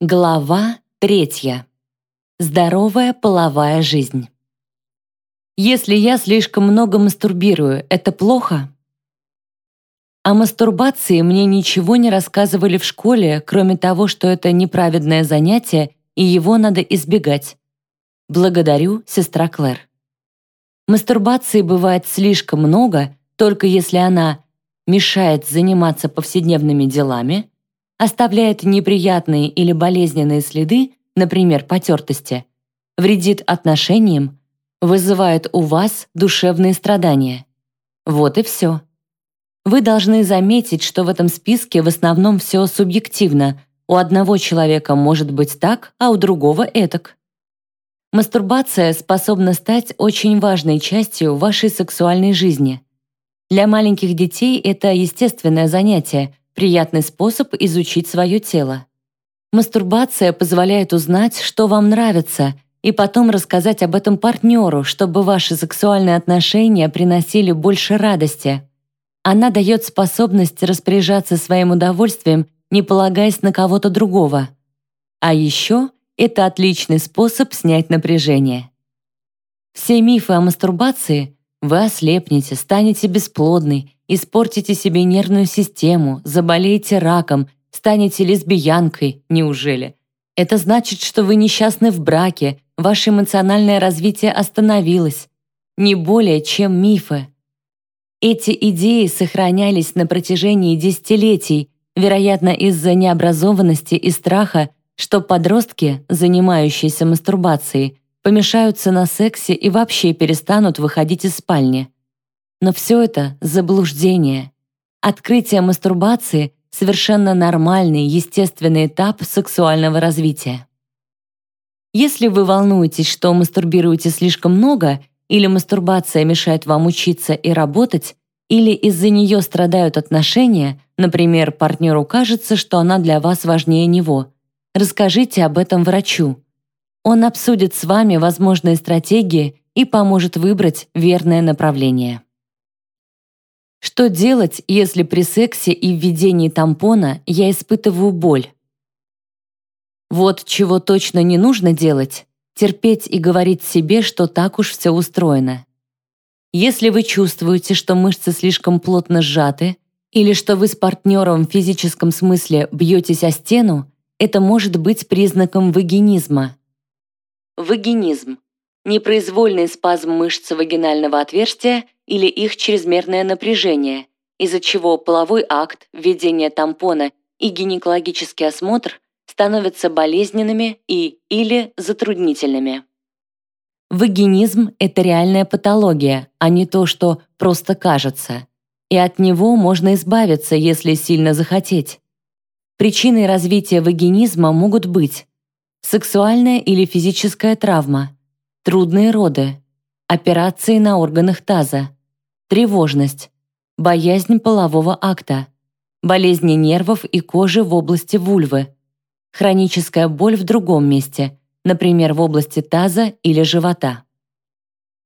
Глава третья. Здоровая половая жизнь. Если я слишком много мастурбирую, это плохо? О мастурбации мне ничего не рассказывали в школе, кроме того, что это неправедное занятие и его надо избегать. Благодарю, сестра Клэр. Мастурбации бывает слишком много, только если она мешает заниматься повседневными делами, оставляет неприятные или болезненные следы, например, потертости, вредит отношениям, вызывает у вас душевные страдания. Вот и все. Вы должны заметить, что в этом списке в основном все субъективно. У одного человека может быть так, а у другого этак. Мастурбация способна стать очень важной частью вашей сексуальной жизни. Для маленьких детей это естественное занятие, приятный способ изучить свое тело. Мастурбация позволяет узнать, что вам нравится, и потом рассказать об этом партнеру, чтобы ваши сексуальные отношения приносили больше радости. Она дает способность распоряжаться своим удовольствием, не полагаясь на кого-то другого. А еще это отличный способ снять напряжение. Все мифы о мастурбации – вы ослепнете, станете бесплодной, Испортите себе нервную систему, заболеете раком, станете лесбиянкой, неужели? Это значит, что вы несчастны в браке, ваше эмоциональное развитие остановилось. Не более, чем мифы. Эти идеи сохранялись на протяжении десятилетий, вероятно, из-за необразованности и страха, что подростки, занимающиеся мастурбацией, помешаются на сексе и вообще перестанут выходить из спальни. Но все это заблуждение. Открытие мастурбации — совершенно нормальный, естественный этап сексуального развития. Если вы волнуетесь, что мастурбируете слишком много, или мастурбация мешает вам учиться и работать, или из-за нее страдают отношения, например, партнеру кажется, что она для вас важнее него, расскажите об этом врачу. Он обсудит с вами возможные стратегии и поможет выбрать верное направление. Что делать, если при сексе и введении тампона я испытываю боль? Вот чего точно не нужно делать – терпеть и говорить себе, что так уж все устроено. Если вы чувствуете, что мышцы слишком плотно сжаты, или что вы с партнером в физическом смысле бьетесь о стену, это может быть признаком вагинизма. Вагинизм – непроизвольный спазм мышц вагинального отверстия – или их чрезмерное напряжение, из-за чего половой акт, введение тампона и гинекологический осмотр становятся болезненными и или затруднительными. Вагинизм – это реальная патология, а не то, что просто кажется. И от него можно избавиться, если сильно захотеть. Причиной развития вагинизма могут быть сексуальная или физическая травма, трудные роды, операции на органах таза, тревожность, боязнь полового акта, болезни нервов и кожи в области вульвы, хроническая боль в другом месте, например, в области таза или живота.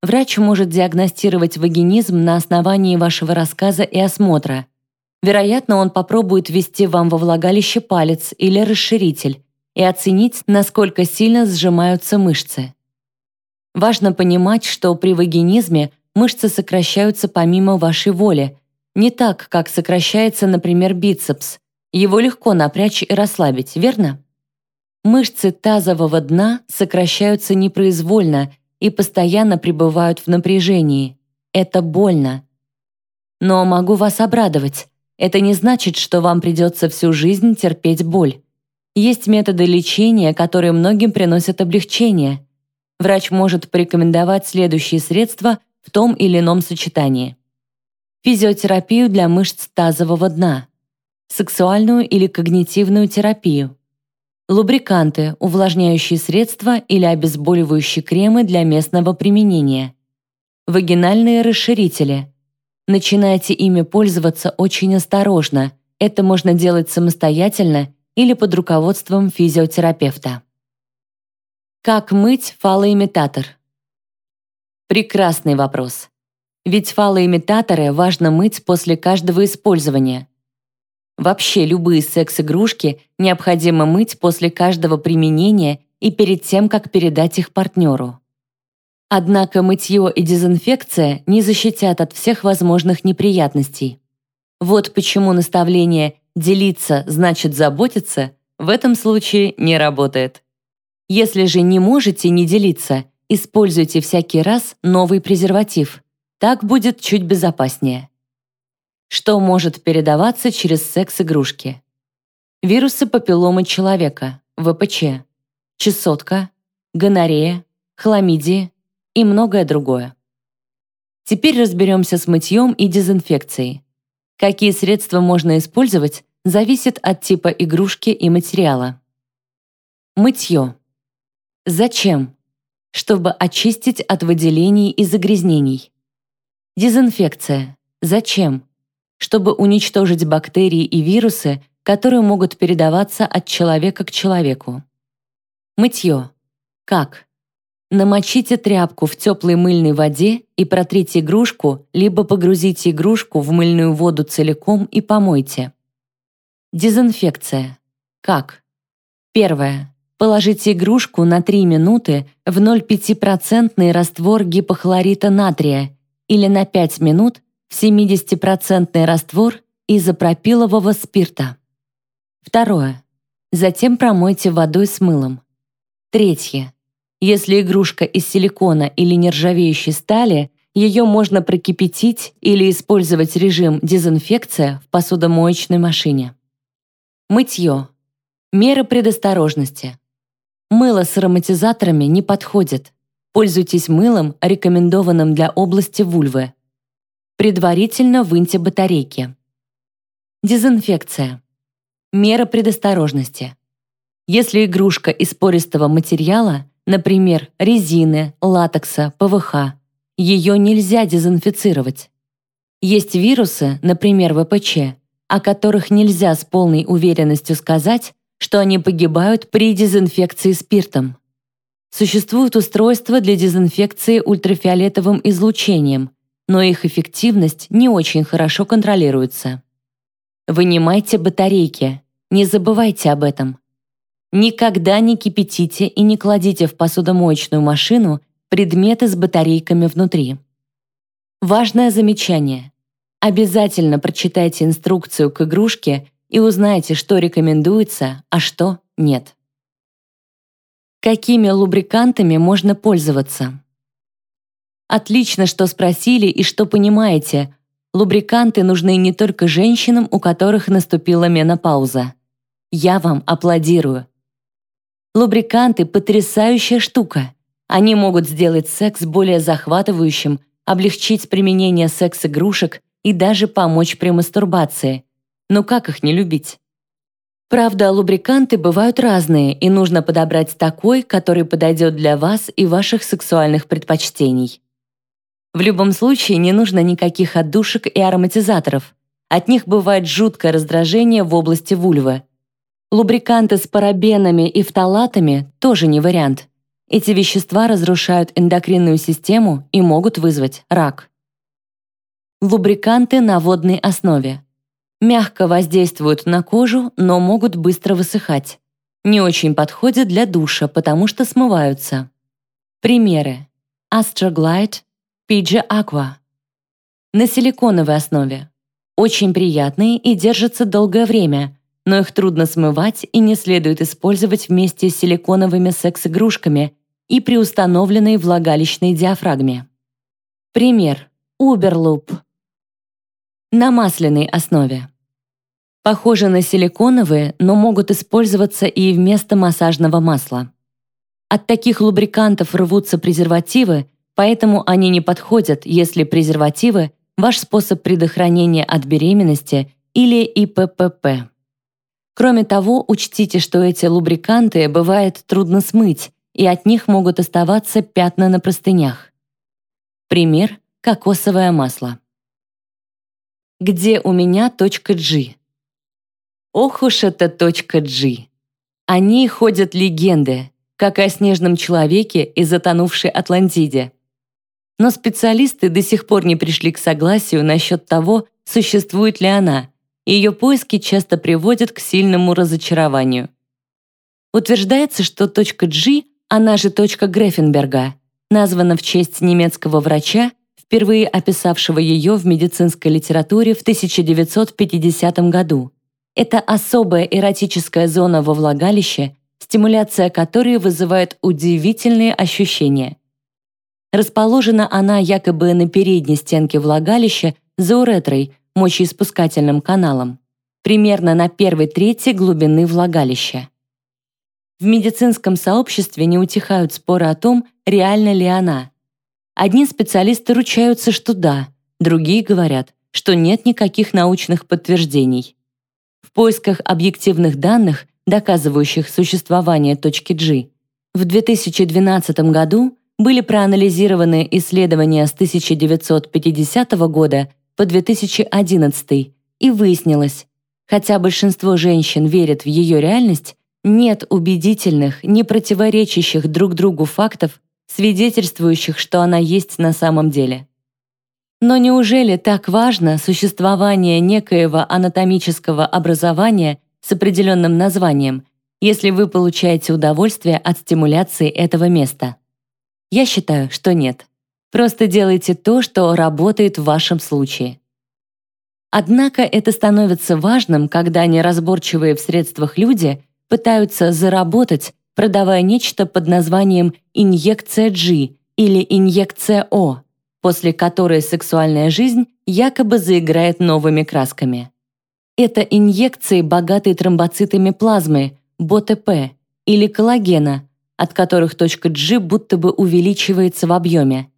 Врач может диагностировать вагинизм на основании вашего рассказа и осмотра. Вероятно, он попробует ввести вам во влагалище палец или расширитель и оценить, насколько сильно сжимаются мышцы. Важно понимать, что при вагинизме мышцы сокращаются помимо вашей воли, не так, как сокращается, например, бицепс. Его легко напрячь и расслабить, верно? Мышцы тазового дна сокращаются непроизвольно и постоянно пребывают в напряжении. Это больно. Но могу вас обрадовать. Это не значит, что вам придется всю жизнь терпеть боль. Есть методы лечения, которые многим приносят облегчение. Врач может порекомендовать следующие средства – в том или ином сочетании. Физиотерапию для мышц тазового дна, сексуальную или когнитивную терапию, лубриканты, увлажняющие средства или обезболивающие кремы для местного применения, вагинальные расширители. Начинайте ими пользоваться очень осторожно. Это можно делать самостоятельно или под руководством физиотерапевта. Как мыть фалоимитатор? Прекрасный вопрос. Ведь фалоимитаторы важно мыть после каждого использования. Вообще любые секс-игрушки необходимо мыть после каждого применения и перед тем, как передать их партнеру. Однако мытье и дезинфекция не защитят от всех возможных неприятностей. Вот почему наставление «делиться значит заботиться» в этом случае не работает. Если же не можете не делиться, используйте всякий раз новый презерватив. Так будет чуть безопаснее. Что может передаваться через секс-игрушки? Вирусы папилломы человека, ВПЧ, чесотка, гонорея, хламидии и многое другое. Теперь разберемся с мытьем и дезинфекцией. Какие средства можно использовать, зависит от типа игрушки и материала. Мытье. Зачем? Чтобы очистить от выделений и загрязнений. Дезинфекция. Зачем? Чтобы уничтожить бактерии и вирусы, которые могут передаваться от человека к человеку. Мытье. Как? Намочите тряпку в теплой мыльной воде и протрите игрушку, либо погрузите игрушку в мыльную воду целиком и помойте. Дезинфекция. Как? Первое. Положите игрушку на 3 минуты в 0,5% раствор гипохлорита натрия или на 5 минут в 70% раствор изопропилового спирта. Второе. Затем промойте водой с мылом. Третье. Если игрушка из силикона или нержавеющей стали, ее можно прокипятить или использовать режим дезинфекция в посудомоечной машине. Мытье. Меры предосторожности. Мыло с ароматизаторами не подходит. Пользуйтесь мылом, рекомендованным для области вульвы. Предварительно выньте батарейки. Дезинфекция. Мера предосторожности. Если игрушка из пористого материала, например, резины, латекса, ПВХ, ее нельзя дезинфицировать. Есть вирусы, например, ВПЧ, о которых нельзя с полной уверенностью сказать, что они погибают при дезинфекции спиртом. Существуют устройства для дезинфекции ультрафиолетовым излучением, но их эффективность не очень хорошо контролируется. Вынимайте батарейки, не забывайте об этом. Никогда не кипятите и не кладите в посудомоечную машину предметы с батарейками внутри. Важное замечание. Обязательно прочитайте инструкцию к игрушке и узнайте, что рекомендуется, а что нет. Какими лубрикантами можно пользоваться? Отлично, что спросили и что понимаете. Лубриканты нужны не только женщинам, у которых наступила менопауза. Я вам аплодирую. Лубриканты – потрясающая штука. Они могут сделать секс более захватывающим, облегчить применение секс-игрушек и даже помочь при мастурбации. Но как их не любить? Правда, лубриканты бывают разные, и нужно подобрать такой, который подойдет для вас и ваших сексуальных предпочтений. В любом случае не нужно никаких отдушек и ароматизаторов. От них бывает жуткое раздражение в области вульвы. Лубриканты с парабенами и фталатами тоже не вариант. Эти вещества разрушают эндокринную систему и могут вызвать рак. Лубриканты на водной основе. Мягко воздействуют на кожу, но могут быстро высыхать. Не очень подходят для душа, потому что смываются. Примеры. Astroglide, PG Aqua. На силиконовой основе. Очень приятные и держатся долгое время, но их трудно смывать и не следует использовать вместе с силиконовыми секс-игрушками и при установленной влагалищной диафрагме. Пример. Uberloop на масляной основе. Похожи на силиконовые, но могут использоваться и вместо массажного масла. От таких лубрикантов рвутся презервативы, поэтому они не подходят, если презервативы – ваш способ предохранения от беременности или ИППП. Кроме того, учтите, что эти лубриканты бывает трудно смыть, и от них могут оставаться пятна на простынях. Пример – кокосовое масло. Где у меня точка G? Ох уж эта точка G. О ней ходят легенды, как о снежном человеке и затонувшей Атлантиде. Но специалисты до сих пор не пришли к согласию насчет того, существует ли она, и ее поиски часто приводят к сильному разочарованию. Утверждается, что точка G, она же точка Грефенберга, названа в честь немецкого врача, впервые описавшего ее в медицинской литературе в 1950 году. Это особая эротическая зона во влагалище, стимуляция которой вызывает удивительные ощущения. Расположена она якобы на передней стенке влагалища за уретрой, мочеиспускательным каналом, примерно на первой трети глубины влагалища. В медицинском сообществе не утихают споры о том, реальна ли она. Одни специалисты ручаются, что да, другие говорят, что нет никаких научных подтверждений. В поисках объективных данных, доказывающих существование точки G, в 2012 году были проанализированы исследования с 1950 года по 2011 и выяснилось, хотя большинство женщин верят в ее реальность, нет убедительных, не противоречащих друг другу фактов, свидетельствующих, что она есть на самом деле. Но неужели так важно существование некоего анатомического образования с определенным названием, если вы получаете удовольствие от стимуляции этого места? Я считаю, что нет. Просто делайте то, что работает в вашем случае. Однако это становится важным, когда неразборчивые в средствах люди пытаются заработать, продавая нечто под названием инъекция G или инъекция О, после которой сексуальная жизнь якобы заиграет новыми красками. Это инъекции, богатые тромбоцитами плазмы, БОТП, или коллагена, от которых точка G будто бы увеличивается в объеме.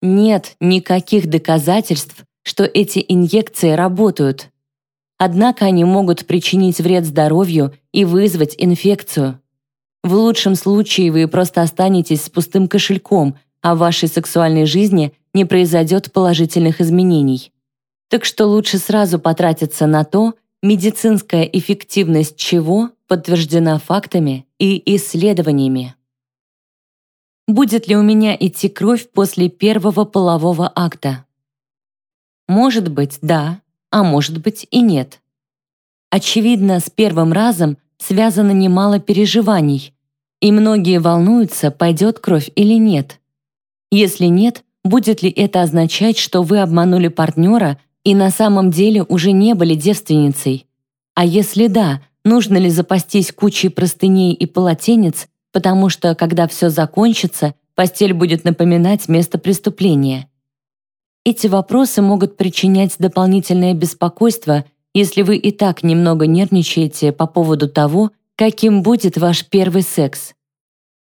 Нет никаких доказательств, что эти инъекции работают. Однако они могут причинить вред здоровью и вызвать инфекцию. В лучшем случае вы просто останетесь с пустым кошельком, а в вашей сексуальной жизни не произойдет положительных изменений. Так что лучше сразу потратиться на то, медицинская эффективность чего подтверждена фактами и исследованиями. Будет ли у меня идти кровь после первого полового акта? Может быть, да, а может быть и нет. Очевидно, с первым разом связано немало переживаний, и многие волнуются, пойдет кровь или нет. Если нет, будет ли это означать, что вы обманули партнера и на самом деле уже не были девственницей? А если да, нужно ли запастись кучей простыней и полотенец, потому что, когда все закончится, постель будет напоминать место преступления? Эти вопросы могут причинять дополнительное беспокойство, если вы и так немного нервничаете по поводу того, каким будет ваш первый секс.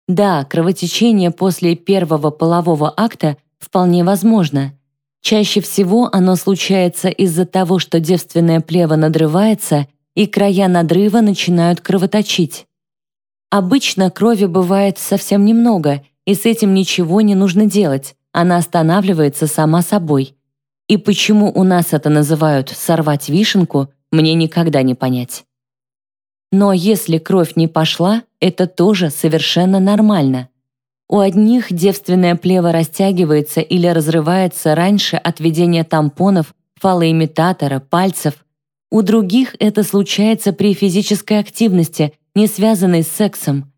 Да, кровотечение после первого полового акта вполне возможно – Чаще всего оно случается из-за того, что девственное плево надрывается, и края надрыва начинают кровоточить. Обычно крови бывает совсем немного, и с этим ничего не нужно делать, она останавливается сама собой. И почему у нас это называют «сорвать вишенку», мне никогда не понять. Но если кровь не пошла, это тоже совершенно нормально. У одних девственное плево растягивается или разрывается раньше от введения тампонов, фалоимитатора, пальцев. У других это случается при физической активности, не связанной с сексом.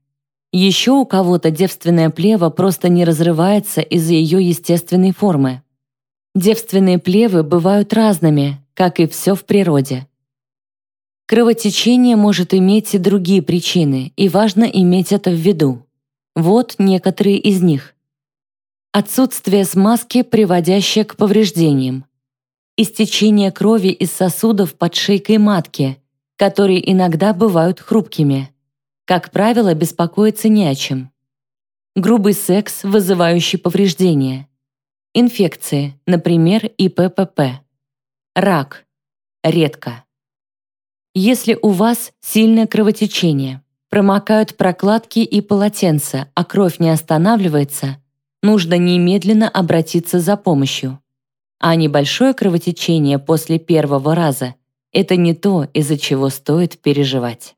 Еще у кого-то девственное плево просто не разрывается из-за ее естественной формы. Девственные плевы бывают разными, как и все в природе. Кровотечение может иметь и другие причины, и важно иметь это в виду. Вот некоторые из них. Отсутствие смазки, приводящее к повреждениям. Истечение крови из сосудов под шейкой матки, которые иногда бывают хрупкими. Как правило, беспокоиться не о чем. Грубый секс, вызывающий повреждения. Инфекции, например, ИППП. Рак. Редко. Если у вас сильное кровотечение, Промокают прокладки и полотенца, а кровь не останавливается, нужно немедленно обратиться за помощью. А небольшое кровотечение после первого раза – это не то, из-за чего стоит переживать.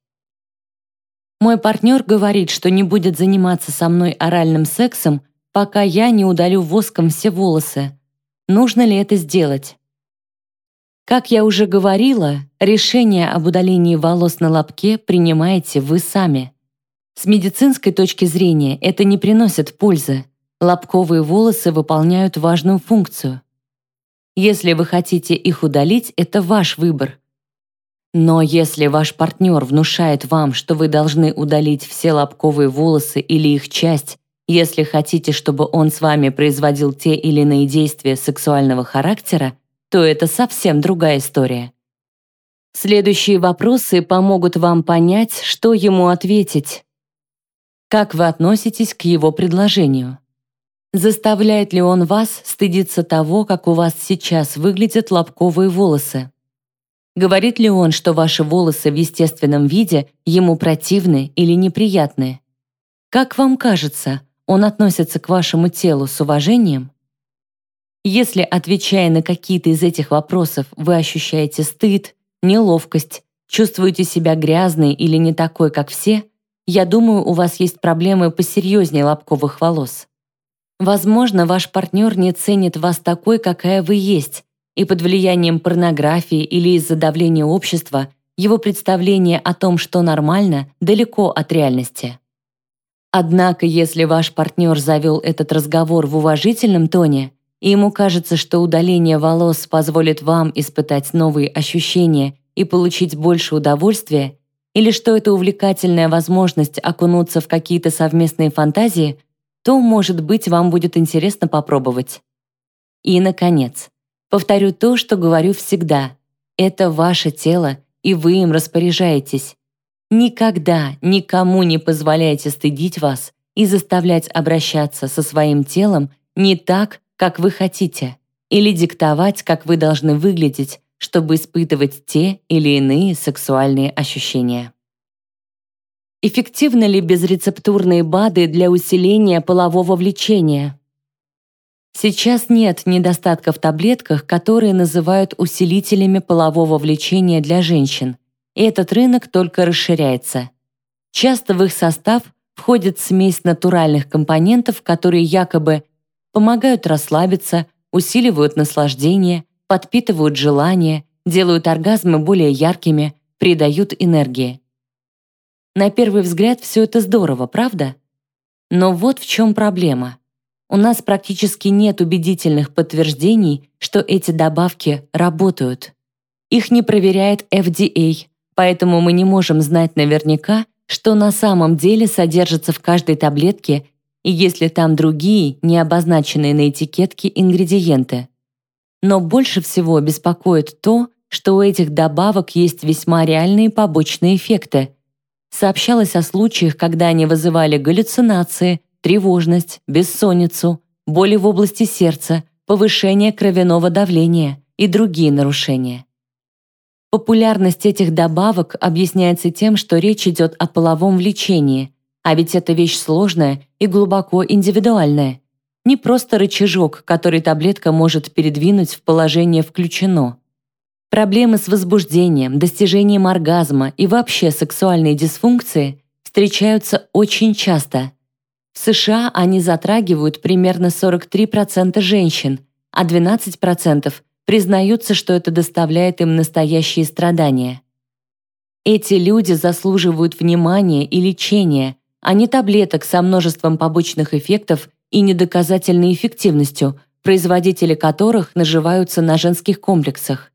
Мой партнер говорит, что не будет заниматься со мной оральным сексом, пока я не удалю воском все волосы. Нужно ли это сделать? Как я уже говорила, решение об удалении волос на лобке принимаете вы сами. С медицинской точки зрения это не приносит пользы. Лобковые волосы выполняют важную функцию. Если вы хотите их удалить, это ваш выбор. Но если ваш партнер внушает вам, что вы должны удалить все лобковые волосы или их часть, если хотите, чтобы он с вами производил те или иные действия сексуального характера, то это совсем другая история. Следующие вопросы помогут вам понять, что ему ответить. Как вы относитесь к его предложению? Заставляет ли он вас стыдиться того, как у вас сейчас выглядят лобковые волосы? Говорит ли он, что ваши волосы в естественном виде ему противны или неприятны? Как вам кажется, он относится к вашему телу с уважением? Если, отвечая на какие-то из этих вопросов, вы ощущаете стыд, неловкость, чувствуете себя грязной или не такой, как все, я думаю, у вас есть проблемы посерьезнее лобковых волос. Возможно, ваш партнер не ценит вас такой, какая вы есть, и под влиянием порнографии или из-за давления общества его представление о том, что нормально, далеко от реальности. Однако, если ваш партнер завел этот разговор в уважительном тоне, и ему кажется, что удаление волос позволит вам испытать новые ощущения и получить больше удовольствия, или что это увлекательная возможность окунуться в какие-то совместные фантазии, то, может быть, вам будет интересно попробовать. И, наконец, повторю то, что говорю всегда. Это ваше тело, и вы им распоряжаетесь. Никогда никому не позволяйте стыдить вас и заставлять обращаться со своим телом не так, как вы хотите, или диктовать, как вы должны выглядеть, чтобы испытывать те или иные сексуальные ощущения. Эффективны ли безрецептурные БАДы для усиления полового влечения? Сейчас нет недостатка в таблетках, которые называют усилителями полового влечения для женщин, и этот рынок только расширяется. Часто в их состав входит смесь натуральных компонентов, которые якобы помогают расслабиться, усиливают наслаждение, подпитывают желание, делают оргазмы более яркими, придают энергии. На первый взгляд все это здорово, правда? Но вот в чем проблема. У нас практически нет убедительных подтверждений, что эти добавки работают. Их не проверяет FDA, поэтому мы не можем знать наверняка, что на самом деле содержится в каждой таблетке и если там другие, не обозначенные на этикетке ингредиенты. Но больше всего беспокоит то, что у этих добавок есть весьма реальные побочные эффекты. Сообщалось о случаях, когда они вызывали галлюцинации, тревожность, бессонницу, боли в области сердца, повышение кровяного давления и другие нарушения. Популярность этих добавок объясняется тем, что речь идет о половом влечении, а ведь это вещь сложная и глубоко индивидуальная. Не просто рычажок, который таблетка может передвинуть в положение «включено». Проблемы с возбуждением, достижением оргазма и вообще сексуальные дисфункции встречаются очень часто. В США они затрагивают примерно 43% женщин, а 12% признаются, что это доставляет им настоящие страдания. Эти люди заслуживают внимания и лечения, а не таблеток со множеством побочных эффектов и недоказательной эффективностью, производители которых наживаются на женских комплексах.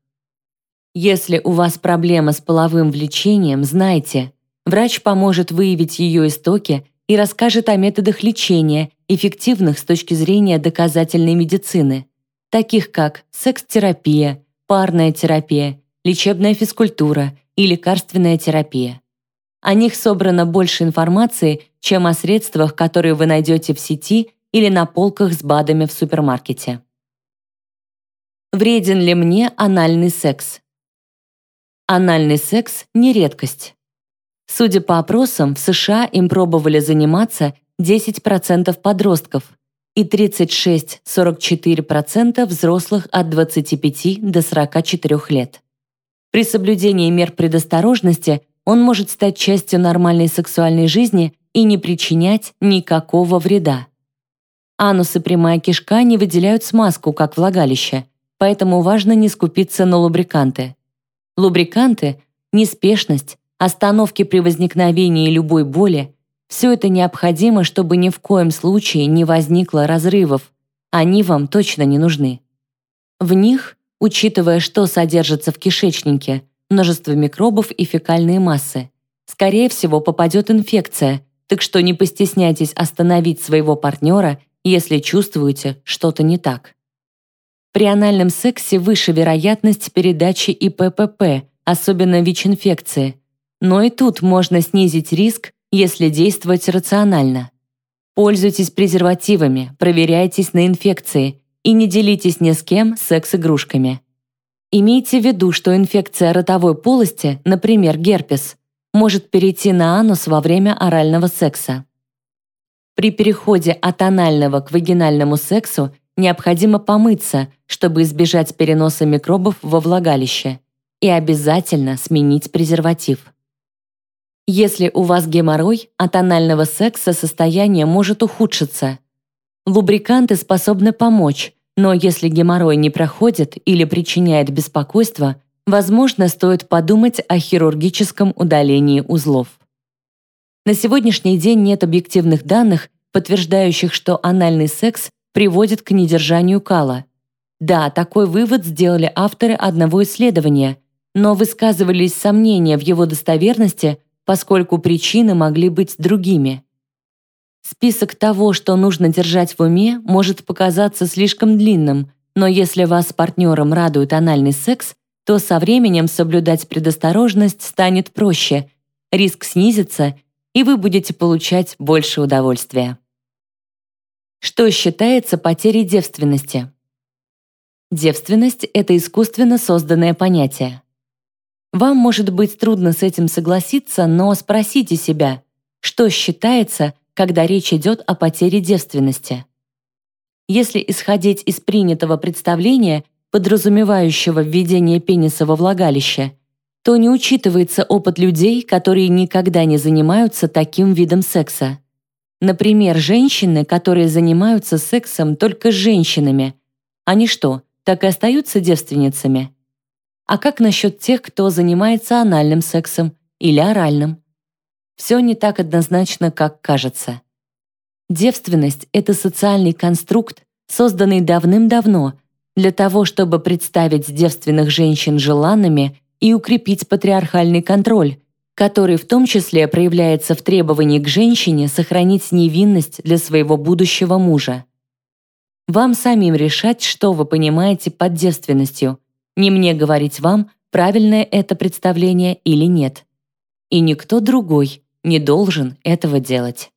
Если у вас проблема с половым влечением, знайте, врач поможет выявить ее истоки и расскажет о методах лечения, эффективных с точки зрения доказательной медицины, таких как секс-терапия, парная терапия, лечебная физкультура и лекарственная терапия. О них собрано больше информации, чем о средствах, которые вы найдете в сети или на полках с БАДами в супермаркете. Вреден ли мне анальный секс? Анальный секс – не редкость. Судя по опросам, в США им пробовали заниматься 10% подростков и 36-44% взрослых от 25 до 44 лет. При соблюдении мер предосторожности – он может стать частью нормальной сексуальной жизни и не причинять никакого вреда. Анус и прямая кишка не выделяют смазку, как влагалище, поэтому важно не скупиться на лубриканты. Лубриканты, неспешность, остановки при возникновении любой боли – все это необходимо, чтобы ни в коем случае не возникло разрывов. Они вам точно не нужны. В них, учитывая, что содержится в кишечнике, множество микробов и фекальные массы, скорее всего попадет инфекция, так что не постесняйтесь остановить своего партнера, если чувствуете что-то не так. При анальном сексе выше вероятность передачи ИППП, особенно ВИЧ-инфекции. Но и тут можно снизить риск, если действовать рационально. Пользуйтесь презервативами, проверяйтесь на инфекции и не делитесь ни с кем секс-игрушками. Имейте в виду, что инфекция ротовой полости, например, герпес, может перейти на анус во время орального секса. При переходе от анального к вагинальному сексу необходимо помыться, чтобы избежать переноса микробов во влагалище, и обязательно сменить презерватив. Если у вас геморрой, от анального секса состояние может ухудшиться. Лубриканты способны помочь, но если геморрой не проходит или причиняет беспокойство, возможно, стоит подумать о хирургическом удалении узлов. На сегодняшний день нет объективных данных, подтверждающих, что анальный секс приводит к недержанию кала. Да, такой вывод сделали авторы одного исследования, но высказывались сомнения в его достоверности, поскольку причины могли быть другими. Список того, что нужно держать в уме, может показаться слишком длинным, но если вас с партнером радует анальный секс, то со временем соблюдать предосторожность станет проще, риск снизится, и вы будете получать больше удовольствия. Что считается потерей девственности? Девственность — это искусственно созданное понятие. Вам может быть трудно с этим согласиться, но спросите себя, что считается, когда речь идет о потере девственности. Если исходить из принятого представления, подразумевающего введение пениса во влагалище, то не учитывается опыт людей, которые никогда не занимаются таким видом секса. Например, женщины, которые занимаются сексом только с женщинами. Они что, так и остаются девственницами? А как насчет тех, кто занимается анальным сексом или оральным? Все не так однозначно, как кажется. Девственность — это социальный конструкт, созданный давным-давно для того, чтобы представить девственных женщин желанными и укрепить патриархальный контроль, который в том числе проявляется в требовании к женщине сохранить невинность для своего будущего мужа. Вам самим решать, что вы понимаете под девственностью. Не мне говорить вам, правильное это представление или нет. И никто другой не должен этого делать.